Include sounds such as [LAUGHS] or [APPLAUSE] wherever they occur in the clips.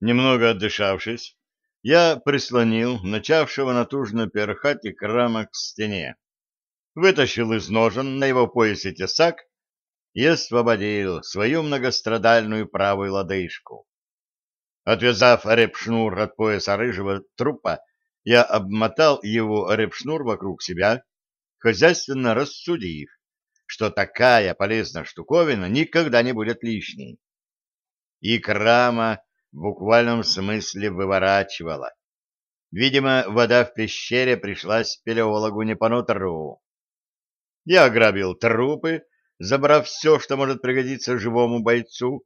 Немного отдышавшись, я прислонил начавшего натужно перхать и крама к стене, вытащил из ножен на его поясе тесак и освободил свою многострадальную правую лодыжку. Отвязав репшнур от пояса рыжего трупа, я обмотал его репшнур вокруг себя, хозяйственно рассудив, что такая полезная штуковина никогда не будет лишней. И крама в буквальном смысле выворачивала. Видимо, вода в пещере пришлась спелеологу не по нутру. Я ограбил трупы, забрав все, что может пригодиться живому бойцу,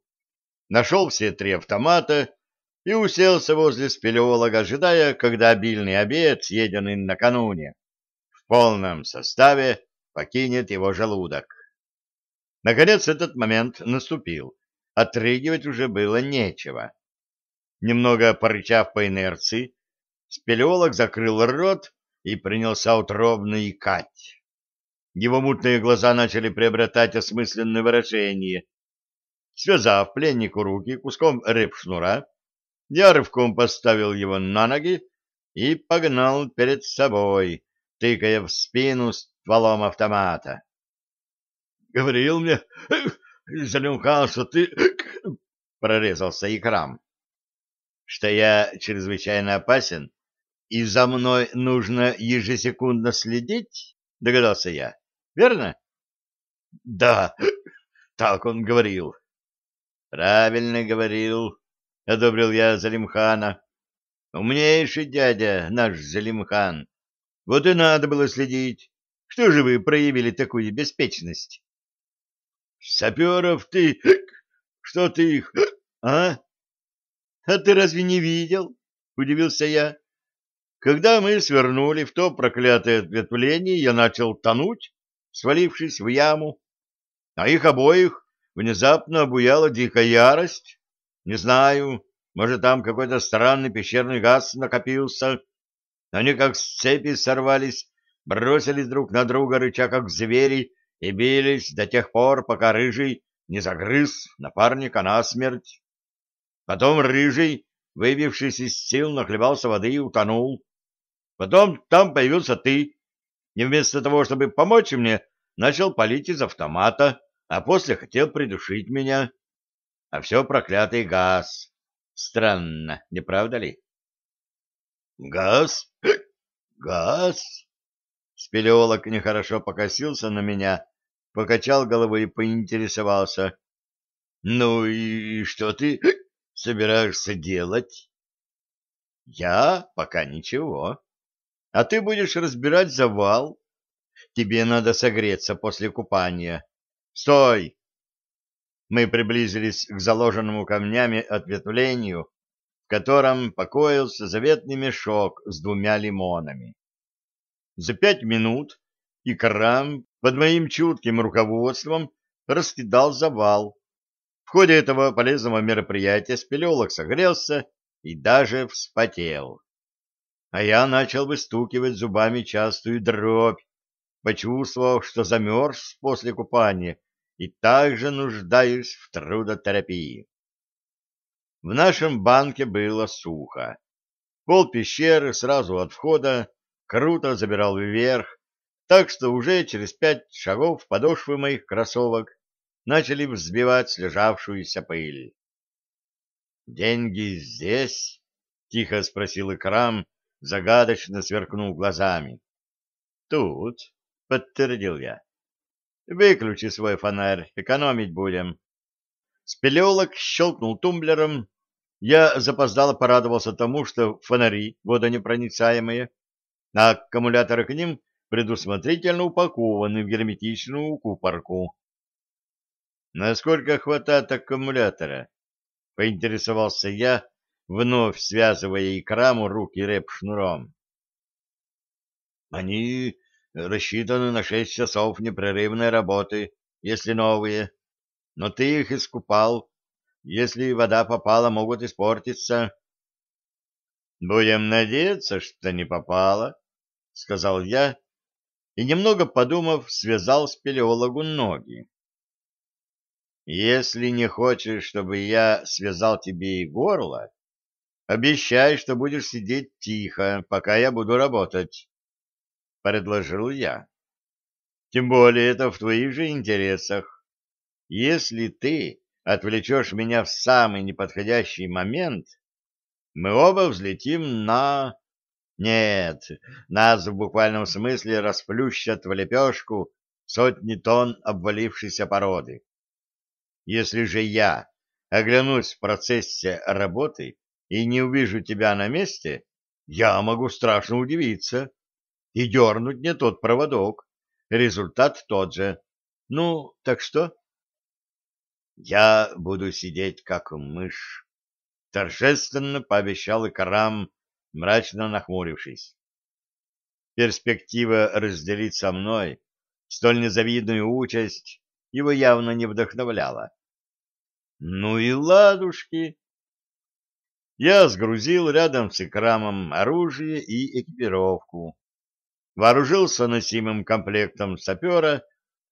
нашел все три автомата и уселся возле спелеолога, ожидая, когда обильный обед, съеденный накануне, в полном составе покинет его желудок. Наконец этот момент наступил. Отрыгивать уже было нечего. Немного порычав по инерции, спелеолог закрыл рот и принялся утробно икать. Его мутные глаза начали приобретать осмысленное выражение. Связав пленнику руки куском рыб-шнура, я рывком поставил его на ноги и погнал перед собой, тыкая в спину стволом автомата. — Говорил мне, залюмкал, что ты... — прорезался икрам. — Что я чрезвычайно опасен, и за мной нужно ежесекундно следить, — догадался я. — Верно? — Да, [LAUGHS] так он говорил. — Правильно говорил, — одобрил я Залимхана. — Умнейший дядя наш Залимхан. Вот и надо было следить. Что же вы проявили такую беспечность? — Саперов ты... [CLEARS THROAT] Что ты их... [CLEARS THROAT] А? А ты разве не видел? — удивился я. Когда мы свернули в то проклятое ответвление, я начал тонуть, свалившись в яму, а их обоих внезапно обуяла дикая ярость. Не знаю, может, там какой-то странный пещерный газ накопился, они как с цепи сорвались, бросились друг на друга, рыча как звери, и бились до тех пор, пока Рыжий не загрыз напарника насмерть. Потом Рыжий, выбившись из сил, нахлебался воды и утонул. Потом там появился ты, и вместо того, чтобы помочь мне, начал палить из автомата, а после хотел придушить меня. А все проклятый газ. Странно, не правда ли? Газ? Газ? Спелеолог нехорошо покосился на меня, покачал головой и поинтересовался. Ну и что ты собираешься делать? Я пока ничего. А ты будешь разбирать завал. Тебе надо согреться после купания. Стой! Мы приблизились к заложенному камнями ответвлению, котором покоился заветный мешок с двумя лимонами. За пять минут Икрам под моим чутким руководством раскидал завал. Ходе этого полезного мероприятия спелеолог согрелся и даже вспотел. А я начал выстукивать зубами частую дробь, почувствовав, что замерз после купания и также нуждаюсь в трудотерапии. В нашем банке было сухо. Пол пещеры сразу от входа круто забирал вверх, так что уже через пять шагов подошвы моих кроссовок начали взбивать слежавшуюся пыль. «Деньги здесь?» — тихо спросил Икрам, загадочно сверкнув глазами. «Тут», — подтвердил я. «Выключи свой фонарь, экономить будем». Спелеолог щелкнул тумблером, я запоздало порадовался тому, что фонари водонепроницаемые, а аккумуляторы к ним предусмотрительно упакованы в герметичную купорку. «Насколько хватает аккумулятора?» — поинтересовался я, вновь связывая икраму руки рэп-шнуром. «Они рассчитаны на шесть часов непрерывной работы, если новые, но ты их искупал если вода попала, могут испортиться. — Будем надеяться, что не попала, — сказал я, и, немного подумав, связал спелеологу ноги. — Если не хочешь, чтобы я связал тебе и горло, Обещай, что будешь сидеть тихо, пока я буду работать, — предложил я. Тем более это в твоих же интересах. Если ты отвлечешь меня в самый неподходящий момент, мы оба взлетим на... Нет, нас в буквальном смысле расплющат в лепешку сотни тонн обвалившейся породы. Если же я оглянусь в процессе работы и не увижу тебя на месте, я могу страшно удивиться и дернуть не тот проводок. Результат тот же. Ну, так что? Я буду сидеть как мышь, торжественно пообещал Икарам, мрачно нахмурившись. Перспектива разделить со мной столь незавидную участь его явно не вдохновляла. Ну и ладушки! Я сгрузил рядом с Икрамом оружие и экипировку, вооружился носимым комплектом сапера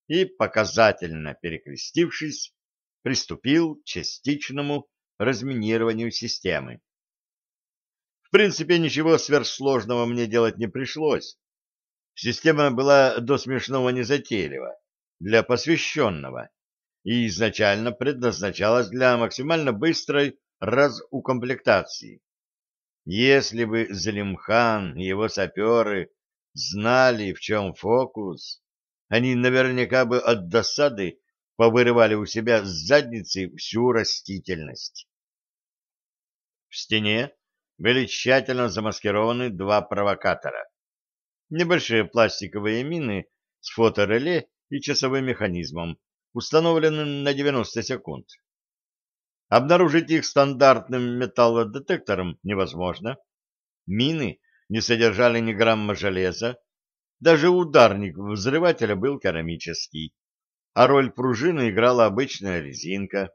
и, показательно перекрестившись, приступил к частичному разминированию системы. В принципе, ничего сверхсложного мне делать не пришлось. Система была до смешного незатейлива для посвященного и изначально предназначалась для максимально быстрой разукомплектации. Если бы Залимхан и его саперы знали, в чем фокус, они наверняка бы от досады повырывали у себя с задницы всю растительность. В стене были тщательно замаскированы два провокатора. Небольшие пластиковые мины с фотореле и часовым механизмом, установленным на 90 секунд. Обнаружить их стандартным металлодетектором невозможно. Мины не содержали ни грамма железа, даже ударник взрывателя был керамический, а роль пружины играла обычная резинка.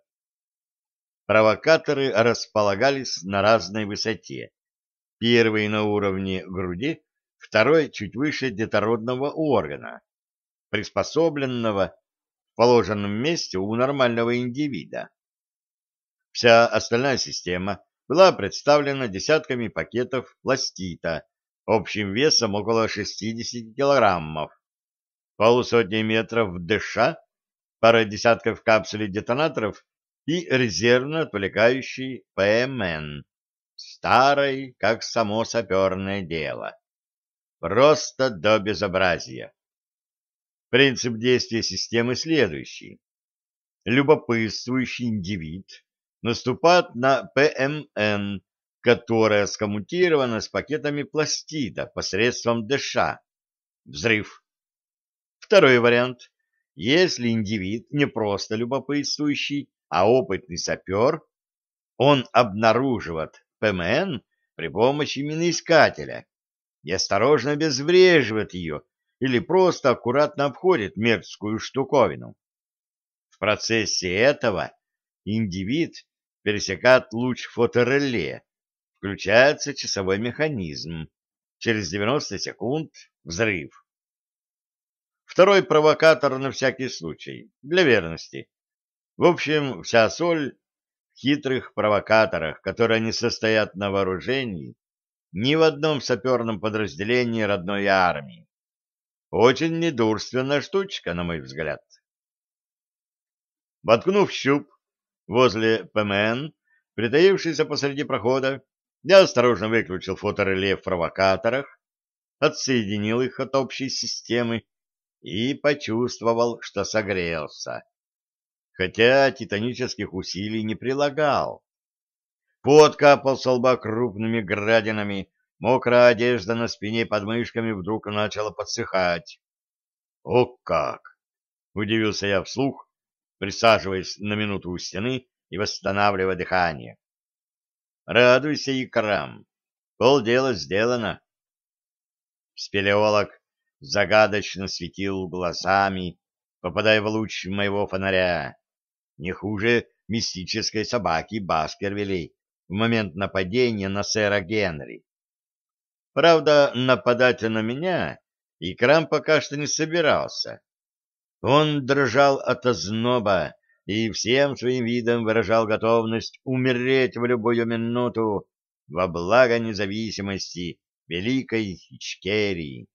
Провокаторы располагались на разной высоте. Первый на уровне груди, второй чуть выше детородного органа, приспособленного в положенном месте у нормального индивида. Вся остальная система была представлена десятками пакетов пластита общим весом около 60 килограммов, полусотни метров дыша, пара десятков капсулей детонаторов и резервно отвлекающий ПМН, старой, как само саперное дело. Просто до безобразия. Принцип действия системы следующий. Любопытствующий индивид наступает на ПМН, которая скоммутирована с пакетами пластида посредством ДШ. Взрыв. Второй вариант. Если индивид не просто любопытствующий, а опытный сапер, он обнаруживает ПМН при помощи миноискателя и осторожно обезвреживает ее или просто аккуратно обходит мерзкую штуковину. В процессе этого индивид пересекает луч фотореле, включается часовой механизм, через 90 секунд взрыв. Второй провокатор на всякий случай, для верности. В общем, вся соль в хитрых провокаторах, которые не состоят на вооружении ни в одном саперном подразделении родной армии. Очень недурственная штучка, на мой взгляд. Воткнув щуп возле ПМН, притаившийся посреди прохода, я осторожно выключил фотореле в провокаторах, отсоединил их от общей системы и почувствовал, что согрелся. Хотя титанических усилий не прилагал. Пот капал со лба крупными градинами, мокрая одежда на спине под мышками вдруг начала подсыхать. «О как!» — удивился я вслух, присаживаясь на минуту у стены и восстанавливая дыхание. «Радуйся, икрам! Полдела сделано!» Спелеолог загадочно светил глазами, попадая в луч моего фонаря. Не хуже мистической собаки Баскервилей в момент нападения на сэра Генри. Правда, нападать на меня Икрам пока что не собирался. Он дрожал от озноба и всем своим видом выражал готовность умереть в любую минуту, во благо независимости Великой Ичкерии.